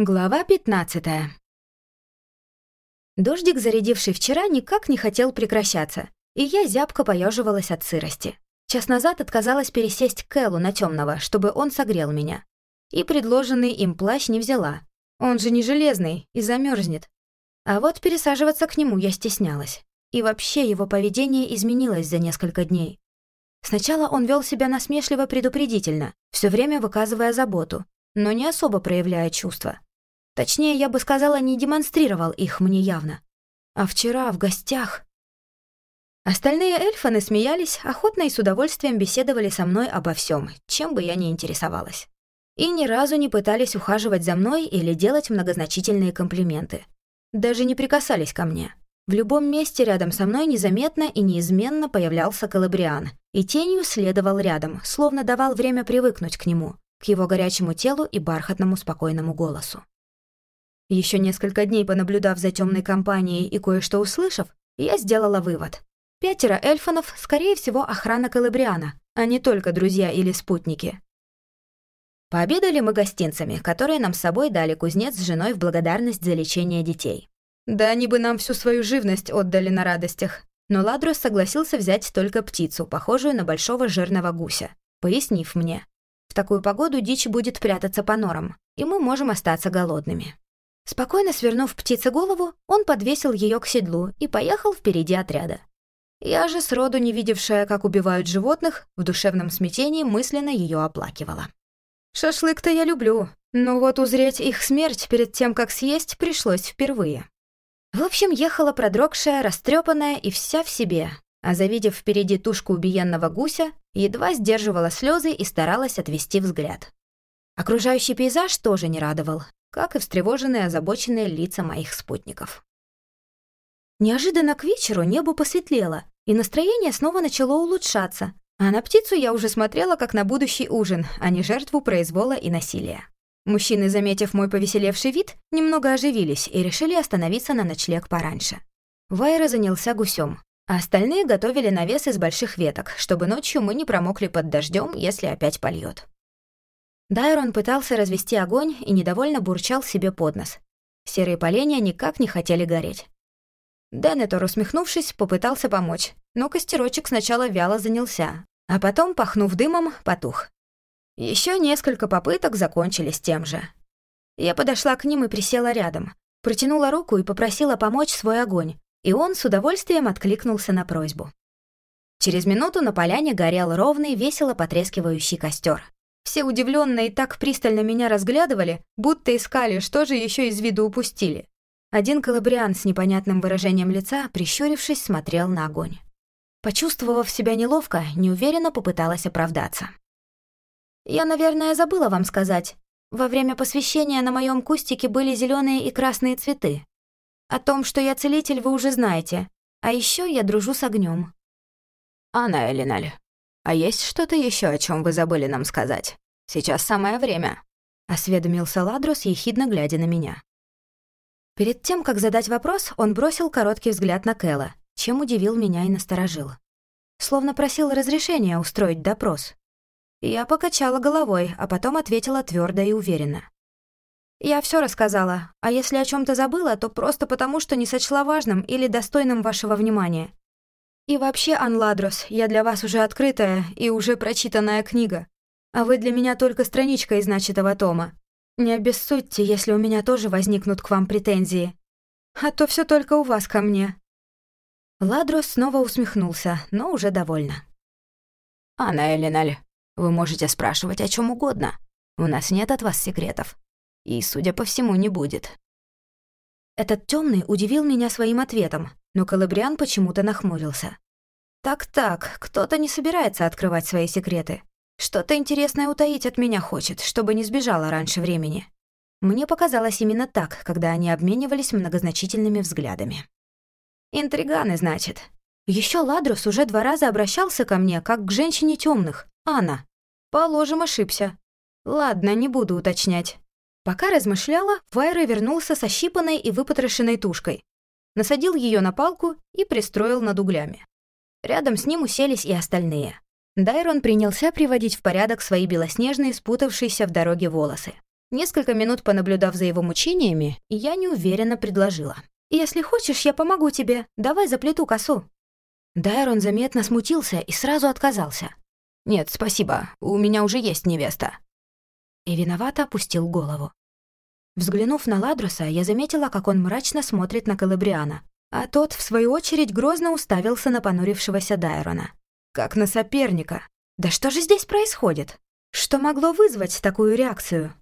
Глава 15 Дождик, зарядивший вчера, никак не хотел прекращаться, и я зябко поеживалась от сырости. Час назад отказалась пересесть к Эллу на темного, чтобы он согрел меня. И предложенный им плащ не взяла. Он же не железный и замерзнет. А вот пересаживаться к нему я стеснялась. И вообще его поведение изменилось за несколько дней. Сначала он вел себя насмешливо предупредительно, все время выказывая заботу, но не особо проявляя чувства. Точнее, я бы сказала, не демонстрировал их мне явно. А вчера в гостях... Остальные эльфаны смеялись, охотно и с удовольствием беседовали со мной обо всем, чем бы я ни интересовалась. И ни разу не пытались ухаживать за мной или делать многозначительные комплименты. Даже не прикасались ко мне. В любом месте рядом со мной незаметно и неизменно появлялся Калабриан, и тенью следовал рядом, словно давал время привыкнуть к нему, к его горячему телу и бархатному спокойному голосу. Еще несколько дней понаблюдав за темной компанией и кое-что услышав, я сделала вывод. Пятеро эльфанов, скорее всего, охрана Калабриана, а не только друзья или спутники. Пообедали мы гостинцами, которые нам с собой дали кузнец с женой в благодарность за лечение детей. Да они бы нам всю свою живность отдали на радостях. Но Ладрус согласился взять только птицу, похожую на большого жирного гуся, пояснив мне. В такую погоду дичь будет прятаться по норам, и мы можем остаться голодными. Спокойно свернув птице голову, он подвесил ее к седлу и поехал впереди отряда. Я же, сроду не видевшая, как убивают животных, в душевном смятении мысленно ее оплакивала. Шашлык-то я люблю, но вот узреть их смерть перед тем, как съесть, пришлось впервые. В общем, ехала продрогшая, растрепанная и вся в себе, а завидев впереди тушку убиенного гуся, едва сдерживала слезы и старалась отвести взгляд. Окружающий пейзаж тоже не радовал, как и встревоженные озабоченные лица моих спутников. Неожиданно к вечеру небо посветлело, и настроение снова начало улучшаться, а на птицу я уже смотрела как на будущий ужин, а не жертву произвола и насилия. Мужчины, заметив мой повеселевший вид, немного оживились и решили остановиться на ночлег пораньше. Вайра занялся гусем, а остальные готовили навес из больших веток, чтобы ночью мы не промокли под дождем, если опять польет. Дайрон пытался развести огонь и недовольно бурчал себе под нос. Серые поленья никак не хотели гореть. Денетор, усмехнувшись, попытался помочь, но костерочек сначала вяло занялся, а потом, пахнув дымом, потух. Еще несколько попыток закончились тем же. Я подошла к ним и присела рядом, протянула руку и попросила помочь свой огонь, и он с удовольствием откликнулся на просьбу. Через минуту на поляне горел ровный, весело потрескивающий костер. Все удивленно и так пристально меня разглядывали, будто искали, что же еще из виду упустили. Один калабриан с непонятным выражением лица, прищурившись, смотрел на огонь. Почувствовав себя неловко, неуверенно попыталась оправдаться. «Я, наверное, забыла вам сказать. Во время посвящения на моем кустике были зеленые и красные цветы. О том, что я целитель, вы уже знаете. А еще я дружу с огнем. «Анна Элиналь, «А есть что-то еще, о чем вы забыли нам сказать? Сейчас самое время», — осведомился Ладрос, ехидно глядя на меня. Перед тем, как задать вопрос, он бросил короткий взгляд на Кэлла, чем удивил меня и насторожил. Словно просил разрешения устроить допрос. Я покачала головой, а потом ответила твердо и уверенно. «Я все рассказала, а если о чем то забыла, то просто потому, что не сочла важным или достойным вашего внимания. И вообще, Анладрос, я для вас уже открытая и уже прочитанная книга. А вы для меня только страничка из начатого тома. Не обессудьте, если у меня тоже возникнут к вам претензии. А то все только у вас ко мне». Ладрос снова усмехнулся, но уже довольно. «Анна Элиналь, вы можете спрашивать о чем угодно. У нас нет от вас секретов. И, судя по всему, не будет». Этот темный удивил меня своим ответом, но Калабриан почему-то нахмурился. «Так-так, кто-то не собирается открывать свои секреты. Что-то интересное утаить от меня хочет, чтобы не сбежала раньше времени». Мне показалось именно так, когда они обменивались многозначительными взглядами. «Интриганы, значит. Еще Ладрус уже два раза обращался ко мне, как к женщине темных, Анна. Положим, ошибся. Ладно, не буду уточнять». Пока размышляла, Вайра вернулся со щипанной и выпотрошенной тушкой, насадил ее на палку и пристроил над углями. Рядом с ним уселись и остальные. Дайрон принялся приводить в порядок свои белоснежные, спутавшиеся в дороге волосы. Несколько минут понаблюдав за его мучениями, я неуверенно предложила. «Если хочешь, я помогу тебе. Давай заплету косу». Дайрон заметно смутился и сразу отказался. «Нет, спасибо, у меня уже есть невеста». И виновато опустил голову. Взглянув на Ладруса, я заметила, как он мрачно смотрит на Калабриана, а тот, в свою очередь, грозно уставился на понурившегося Дайрона. Как на соперника. Да что же здесь происходит? Что могло вызвать такую реакцию?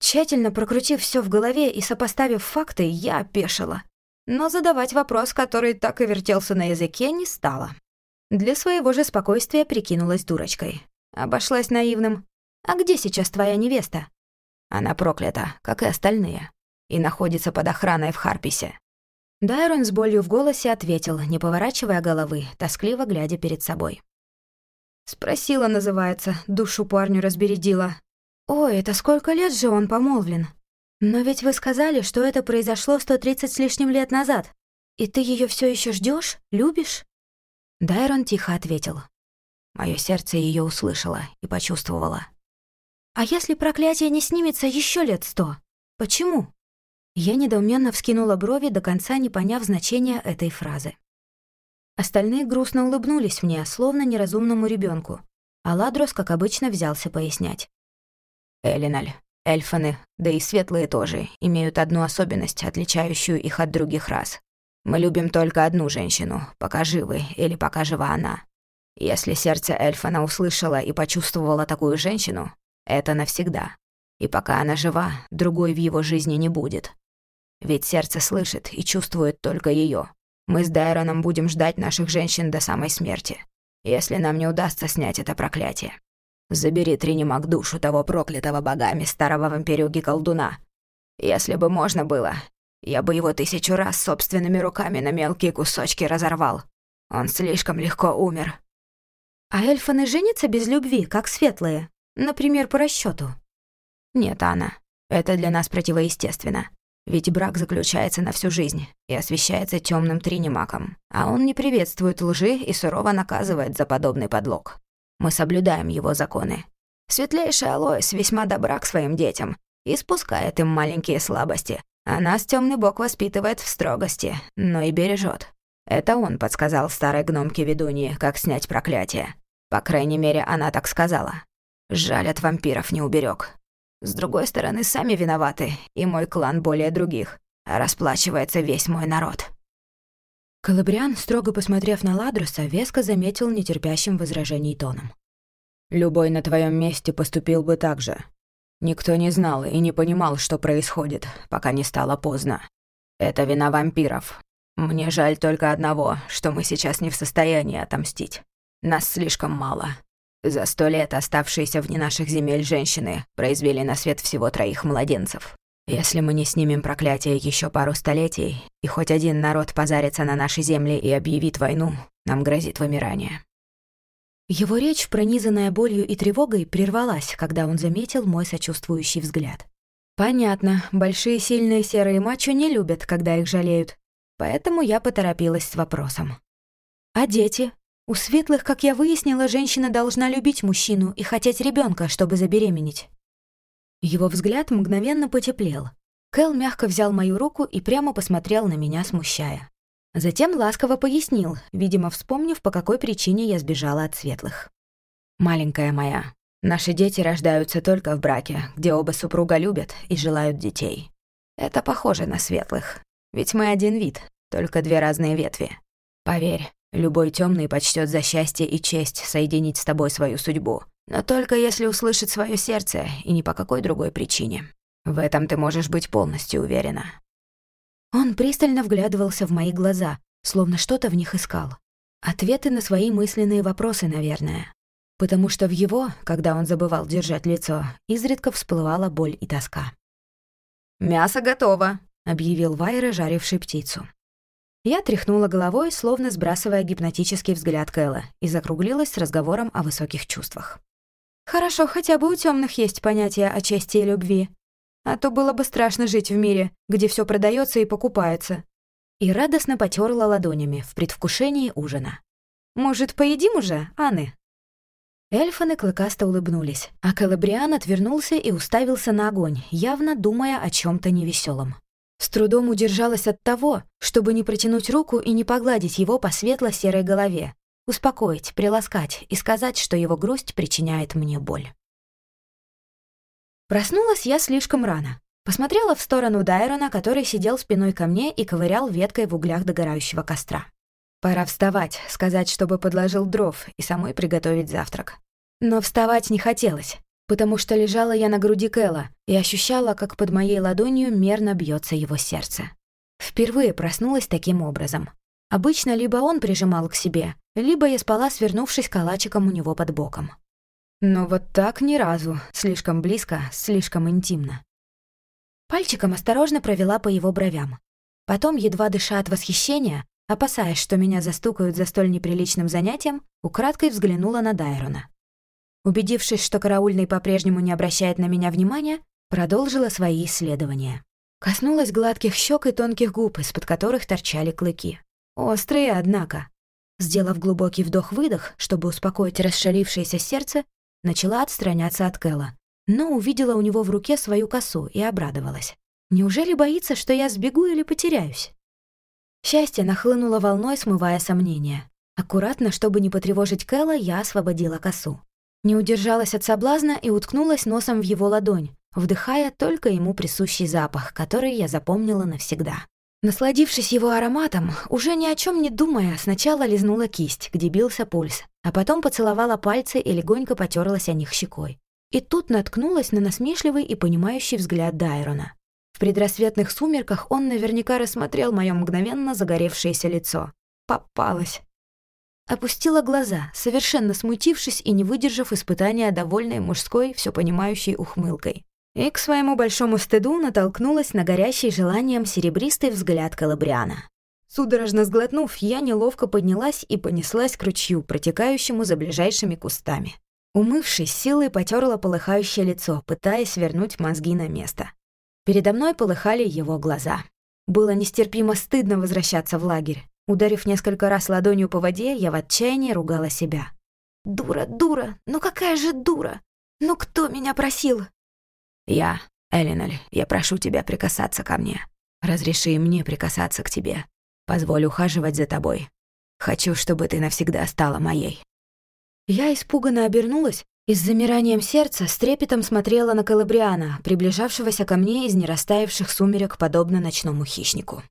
Тщательно прокрутив все в голове и сопоставив факты, я опешила. Но задавать вопрос, который так и вертелся на языке, не стала. Для своего же спокойствия прикинулась дурочкой. Обошлась наивным. «А где сейчас твоя невеста?» «Она проклята, как и остальные, и находится под охраной в Харписе». Дайрон с болью в голосе ответил, не поворачивая головы, тоскливо глядя перед собой. Спросила, называется, душу парню разбередила. «Ой, это сколько лет же он помолвлен? Но ведь вы сказали, что это произошло 130 с лишним лет назад. И ты ее все еще ждешь, любишь?» Дайрон тихо ответил. Мое сердце ее услышало и почувствовало. «А если проклятие не снимется еще лет сто? Почему?» Я недоуменно вскинула брови, до конца не поняв значения этой фразы. Остальные грустно улыбнулись мне, словно неразумному ребенку, а Ладрос, как обычно, взялся пояснять. «Элиналь, эльфаны, да и светлые тоже, имеют одну особенность, отличающую их от других рас. Мы любим только одну женщину, пока живы или пока жива она. Если сердце эльфана услышало и почувствовало такую женщину, это навсегда. И пока она жива, другой в его жизни не будет. Ведь сердце слышит и чувствует только ее. Мы с Дайроном будем ждать наших женщин до самой смерти, если нам не удастся снять это проклятие. Забери Тринимак душу того проклятого богами старого вампирюги-колдуна. Если бы можно было, я бы его тысячу раз собственными руками на мелкие кусочки разорвал. Он слишком легко умер. А эльфаны женятся без любви, как светлые? Например, по расчету. Нет, Анна, это для нас противоестественно. Ведь брак заключается на всю жизнь и освещается темным тринимаком, а он не приветствует лжи и сурово наказывает за подобный подлог. Мы соблюдаем его законы. Светлейшая Алоис весьма добра к своим детям и спускает им маленькие слабости, а нас темный бог воспитывает в строгости, но и бережет. Это он подсказал старой гномке ведуньи, как снять проклятие. По крайней мере, она так сказала. Жаль, от вампиров не уберег. С другой стороны, сами виноваты, и мой клан более других. А расплачивается весь мой народ». Калабриан, строго посмотрев на Ладроса, веско заметил нетерпящим возражений тоном. «Любой на твоем месте поступил бы так же. Никто не знал и не понимал, что происходит, пока не стало поздно. Это вина вампиров. Мне жаль только одного, что мы сейчас не в состоянии отомстить. Нас слишком мало. За сто лет оставшиеся вне наших земель женщины произвели на свет всего троих младенцев. Если мы не снимем проклятие еще пару столетий, и хоть один народ позарится на наши земли и объявит войну, нам грозит вымирание». Его речь, пронизанная болью и тревогой, прервалась, когда он заметил мой сочувствующий взгляд. «Понятно, большие сильные серые мачо не любят, когда их жалеют, поэтому я поторопилась с вопросом. А дети? У светлых, как я выяснила, женщина должна любить мужчину и хотеть ребенка, чтобы забеременеть. Его взгляд мгновенно потеплел. Кэл мягко взял мою руку и прямо посмотрел на меня, смущая. Затем ласково пояснил, видимо, вспомнив, по какой причине я сбежала от светлых. «Маленькая моя, наши дети рождаются только в браке, где оба супруга любят и желают детей. Это похоже на светлых, ведь мы один вид, только две разные ветви. Поверь, Любой темный почтет за счастье и честь соединить с тобой свою судьбу. Но только если услышит свое сердце, и ни по какой другой причине. В этом ты можешь быть полностью уверена. Он пристально вглядывался в мои глаза, словно что-то в них искал. Ответы на свои мысленные вопросы, наверное. Потому что в его, когда он забывал держать лицо, изредка всплывала боль и тоска. «Мясо готово», — объявил Вайра, жаривший птицу. Я тряхнула головой, словно сбрасывая гипнотический взгляд Кэлла, и закруглилась с разговором о высоких чувствах. «Хорошо, хотя бы у темных есть понятие о чести и любви. А то было бы страшно жить в мире, где все продается и покупается». И радостно потерла ладонями в предвкушении ужина. «Может, поедим уже, Анны?» Эльфаны клыкасто улыбнулись, а Калабриан отвернулся и уставился на огонь, явно думая о чем то невеселом. С трудом удержалась от того, чтобы не протянуть руку и не погладить его по светло-серой голове, успокоить, приласкать и сказать, что его грусть причиняет мне боль. Проснулась я слишком рано. Посмотрела в сторону Дайрона, который сидел спиной ко мне и ковырял веткой в углях догорающего костра. Пора вставать, сказать, чтобы подложил дров и самой приготовить завтрак. Но вставать не хотелось, потому что лежала я на груди Кэла и ощущала, как под моей ладонью мерно бьется его сердце. Впервые проснулась таким образом. Обычно либо он прижимал к себе, либо я спала, свернувшись калачиком у него под боком. Но вот так ни разу, слишком близко, слишком интимно. Пальчиком осторожно провела по его бровям. Потом, едва дыша от восхищения, Опасаясь, что меня застукают за столь неприличным занятием, украдкой взглянула на Дайрона. Убедившись, что караульный по-прежнему не обращает на меня внимания, продолжила свои исследования. Коснулась гладких щек и тонких губ, из-под которых торчали клыки. Острые, однако. Сделав глубокий вдох-выдох, чтобы успокоить расшалившееся сердце, начала отстраняться от Кэла, но увидела у него в руке свою косу и обрадовалась. Неужели боится, что я сбегу или потеряюсь? Счастье нахлынуло волной, смывая сомнения. Аккуратно, чтобы не потревожить Кэлла, я освободила косу. Не удержалась от соблазна и уткнулась носом в его ладонь, вдыхая только ему присущий запах, который я запомнила навсегда. Насладившись его ароматом, уже ни о чем не думая, сначала лизнула кисть, где бился пульс, а потом поцеловала пальцы и легонько потерлась о них щекой. И тут наткнулась на насмешливый и понимающий взгляд Дайрона. В предрассветных сумерках он наверняка рассмотрел моё мгновенно загоревшееся лицо. Попалась. Опустила глаза, совершенно смутившись и не выдержав испытания довольной мужской, всё понимающей ухмылкой. И к своему большому стыду натолкнулась на горящий желанием серебристый взгляд Калабриана. Судорожно сглотнув, я неловко поднялась и понеслась к ручью, протекающему за ближайшими кустами. Умывшись, силой потерла полыхающее лицо, пытаясь вернуть мозги на место. Передо мной полыхали его глаза. Было нестерпимо стыдно возвращаться в лагерь. Ударив несколько раз ладонью по воде, я в отчаянии ругала себя. «Дура, дура! Ну какая же дура! Ну кто меня просил?» «Я, Элиналь, я прошу тебя прикасаться ко мне. Разреши мне прикасаться к тебе. Позволь ухаживать за тобой. Хочу, чтобы ты навсегда стала моей». Я испуганно обернулась и с замиранием сердца с трепетом смотрела на Калабриана, приближавшегося ко мне из нерастаявших сумерек, подобно ночному хищнику.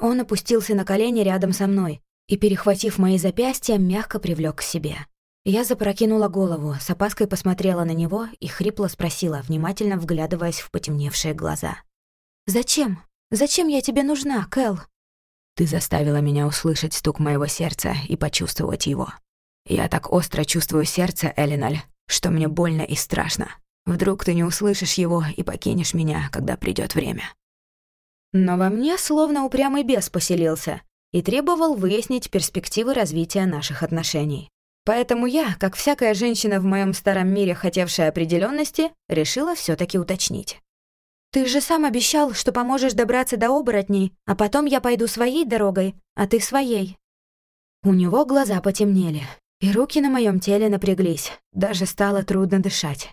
Он опустился на колени рядом со мной и, перехватив мои запястья, мягко привлёк к себе. Я запрокинула голову, с опаской посмотрела на него и хрипло спросила, внимательно вглядываясь в потемневшие глаза. «Зачем? Зачем я тебе нужна, Кэл?» «Ты заставила меня услышать стук моего сердца и почувствовать его. Я так остро чувствую сердце, Элиналь, что мне больно и страшно. Вдруг ты не услышишь его и покинешь меня, когда придёт время. Но во мне словно упрямый бес поселился и требовал выяснить перспективы развития наших отношений. Поэтому я, как всякая женщина в моем старом мире, хотевшая определенности, решила все таки уточнить. «Ты же сам обещал, что поможешь добраться до оборотней, а потом я пойду своей дорогой, а ты своей». У него глаза потемнели, и руки на моем теле напряглись, даже стало трудно дышать.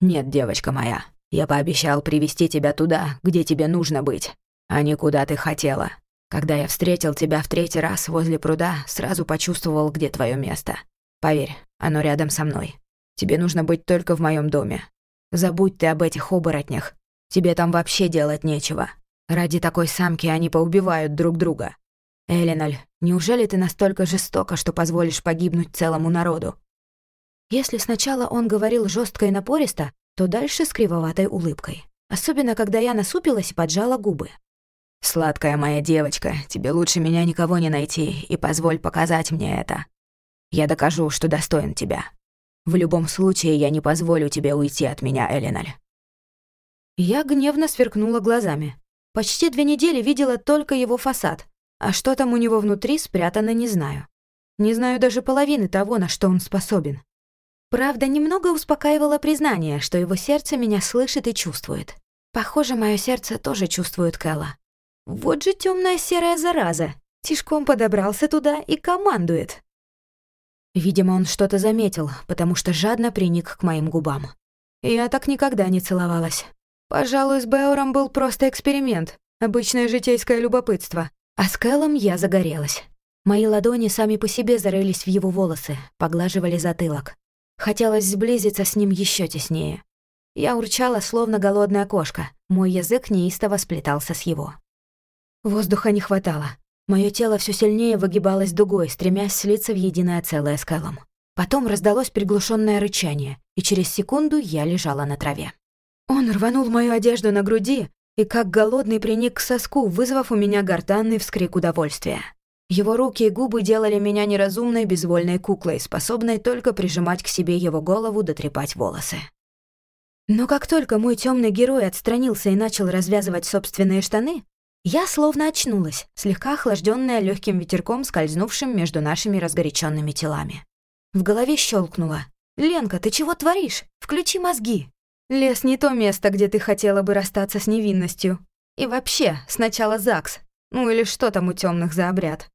«Нет, девочка моя, я пообещал привести тебя туда, где тебе нужно быть, а не куда ты хотела. Когда я встретил тебя в третий раз возле пруда, сразу почувствовал, где твое место. Поверь, оно рядом со мной. Тебе нужно быть только в моем доме. Забудь ты об этих оборотнях. Тебе там вообще делать нечего. Ради такой самки они поубивают друг друга. Элиналь, неужели ты настолько жестока, что позволишь погибнуть целому народу? Если сначала он говорил жестко и напористо, то дальше с кривоватой улыбкой. Особенно, когда я насупилась и поджала губы. «Сладкая моя девочка, тебе лучше меня никого не найти, и позволь показать мне это. Я докажу, что достоин тебя. В любом случае, я не позволю тебе уйти от меня, Элиналь». Я гневно сверкнула глазами. Почти две недели видела только его фасад, а что там у него внутри спрятано, не знаю. Не знаю даже половины того, на что он способен. Правда, немного успокаивало признание, что его сердце меня слышит и чувствует. Похоже, мое сердце тоже чувствует Кэлла. Вот же темная серая зараза. Тишком подобрался туда и командует. Видимо, он что-то заметил, потому что жадно приник к моим губам. Я так никогда не целовалась. Пожалуй, с Беором был просто эксперимент, обычное житейское любопытство. А с Кэллом я загорелась. Мои ладони сами по себе зарылись в его волосы, поглаживали затылок. Хотелось сблизиться с ним еще теснее. Я урчала, словно голодная кошка. Мой язык неистово сплетался с его. Воздуха не хватало. Мое тело все сильнее выгибалось дугой, стремясь слиться в единое целое с Кэллом. Потом раздалось приглушенное рычание, и через секунду я лежала на траве. Он рванул мою одежду на груди и как голодный приник к соску, вызвав у меня гортанный вскрик удовольствия. Его руки и губы делали меня неразумной безвольной куклой, способной только прижимать к себе его голову да трепать волосы. Но как только мой темный герой отстранился и начал развязывать собственные штаны, я словно очнулась, слегка охлажденная легким ветерком, скользнувшим между нашими разгоряченными телами. В голове щелкнуло. «Ленка, ты чего творишь? Включи мозги!» «Лес не то место, где ты хотела бы расстаться с невинностью. И вообще, сначала ЗАГС. Ну или что там у темных за обряд?»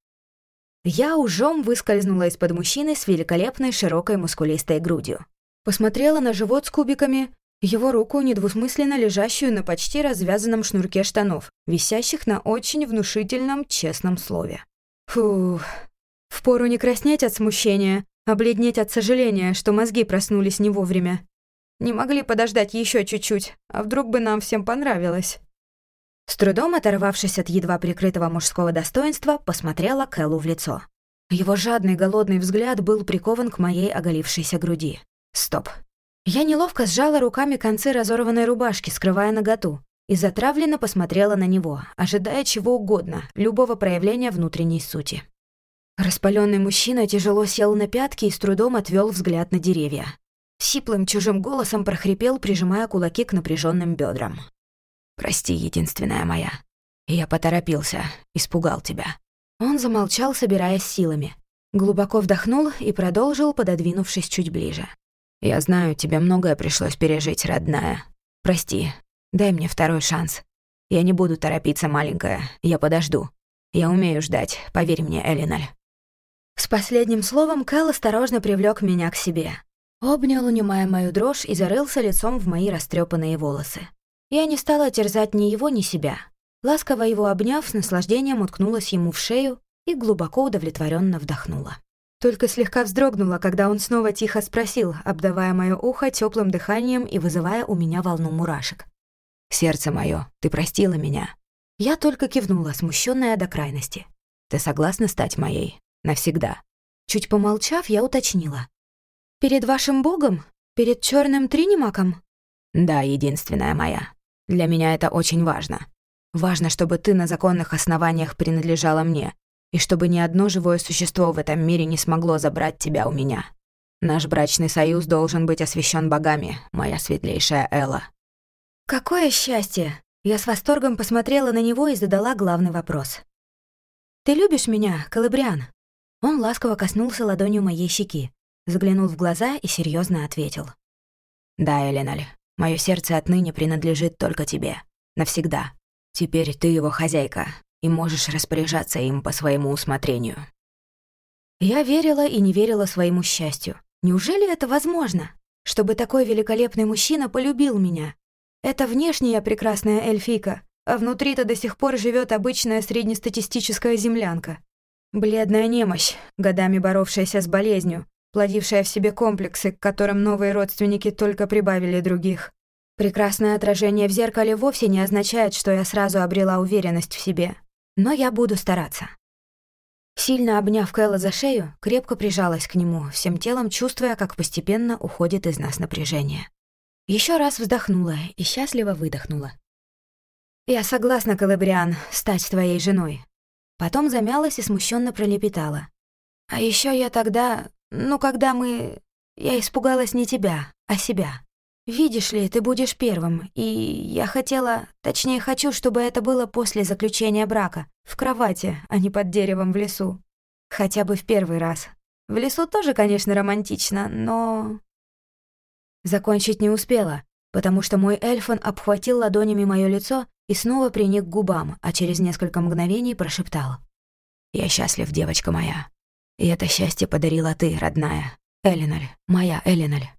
Я ужом выскользнула из-под мужчины с великолепной широкой мускулистой грудью. Посмотрела на живот с кубиками, его руку, недвусмысленно лежащую на почти развязанном шнурке штанов, висящих на очень внушительном честном слове. Фух, впору не краснеть от смущения, а от сожаления, что мозги проснулись не вовремя. Не могли подождать еще чуть-чуть, а вдруг бы нам всем понравилось. С трудом оторвавшись от едва прикрытого мужского достоинства, посмотрела Кэллу в лицо. Его жадный голодный взгляд был прикован к моей оголившейся груди. Стоп. Я неловко сжала руками концы разорванной рубашки, скрывая наготу, и затравленно посмотрела на него, ожидая чего угодно, любого проявления внутренней сути. Распаленный мужчина тяжело сел на пятки и с трудом отвел взгляд на деревья. Сиплым чужим голосом прохрипел, прижимая кулаки к напряженным бедрам. «Прости, единственная моя. Я поторопился, испугал тебя». Он замолчал, собираясь силами. Глубоко вдохнул и продолжил, пододвинувшись чуть ближе. Я знаю, тебе многое пришлось пережить, родная. Прости, дай мне второй шанс. Я не буду торопиться, маленькая, я подожду. Я умею ждать, поверь мне, Элиналь». С последним словом Кэл осторожно привлек меня к себе. Обнял, унимая мою дрожь, и зарылся лицом в мои растрепанные волосы. Я не стала терзать ни его, ни себя. Ласково его обняв, с наслаждением уткнулась ему в шею и глубоко удовлетворенно вдохнула. Только слегка вздрогнула, когда он снова тихо спросил, обдавая моё ухо теплым дыханием и вызывая у меня волну мурашек. «Сердце моё, ты простила меня?» Я только кивнула, смущенная до крайности. «Ты согласна стать моей? Навсегда?» Чуть помолчав, я уточнила. «Перед вашим богом? Перед черным Тринимаком?» «Да, единственная моя. Для меня это очень важно. Важно, чтобы ты на законных основаниях принадлежала мне, и чтобы ни одно живое существо в этом мире не смогло забрать тебя у меня. Наш брачный союз должен быть освящен богами, моя светлейшая Элла». «Какое счастье!» Я с восторгом посмотрела на него и задала главный вопрос. «Ты любишь меня, Калабриан?» Он ласково коснулся ладонью моей щеки, заглянул в глаза и серьезно ответил. «Да, Эленаль, мое сердце отныне принадлежит только тебе. Навсегда. Теперь ты его хозяйка, и можешь распоряжаться им по своему усмотрению». Я верила и не верила своему счастью. Неужели это возможно? Чтобы такой великолепный мужчина полюбил меня? Это внешняя прекрасная эльфийка, а внутри-то до сих пор живет обычная среднестатистическая землянка. Бледная немощь, годами боровшаяся с болезнью, плодившая в себе комплексы, к которым новые родственники только прибавили других. Прекрасное отражение в зеркале вовсе не означает, что я сразу обрела уверенность в себе. Но я буду стараться. Сильно обняв Кэлла за шею, крепко прижалась к нему, всем телом чувствуя, как постепенно уходит из нас напряжение. Еще раз вздохнула и счастливо выдохнула. «Я согласна, Калабриан, стать твоей женой». Потом замялась и смущенно пролепетала. «А еще я тогда... Ну, когда мы... Я испугалась не тебя, а себя. «Видишь ли, ты будешь первым, и я хотела, точнее хочу, чтобы это было после заключения брака, в кровати, а не под деревом в лесу. Хотя бы в первый раз. В лесу тоже, конечно, романтично, но...» Закончить не успела, потому что мой эльфон обхватил ладонями моё лицо и снова приник к губам, а через несколько мгновений прошептал. «Я счастлив, девочка моя. И это счастье подарила ты, родная. Элиналь, моя Элиналь.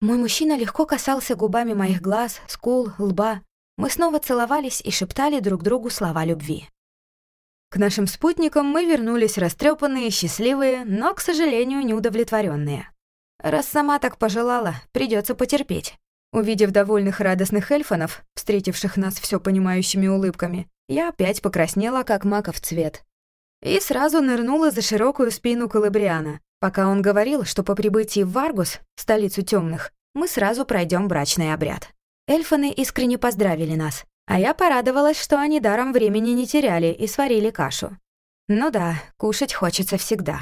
Мой мужчина легко касался губами моих глаз, скул, лба. Мы снова целовались и шептали друг другу слова любви. К нашим спутникам мы вернулись растрепанные, счастливые, но, к сожалению, неудовлетворенные. Раз сама так пожелала, придется потерпеть. Увидев довольных радостных эльфонов, встретивших нас все понимающими улыбками, я опять покраснела, как маков цвет. И сразу нырнула за широкую спину Калабриана, пока он говорил, что по прибытии в Варгус, столицу темных, мы сразу пройдем брачный обряд. Эльфаны искренне поздравили нас, а я порадовалась, что они даром времени не теряли и сварили кашу. Ну да, кушать хочется всегда.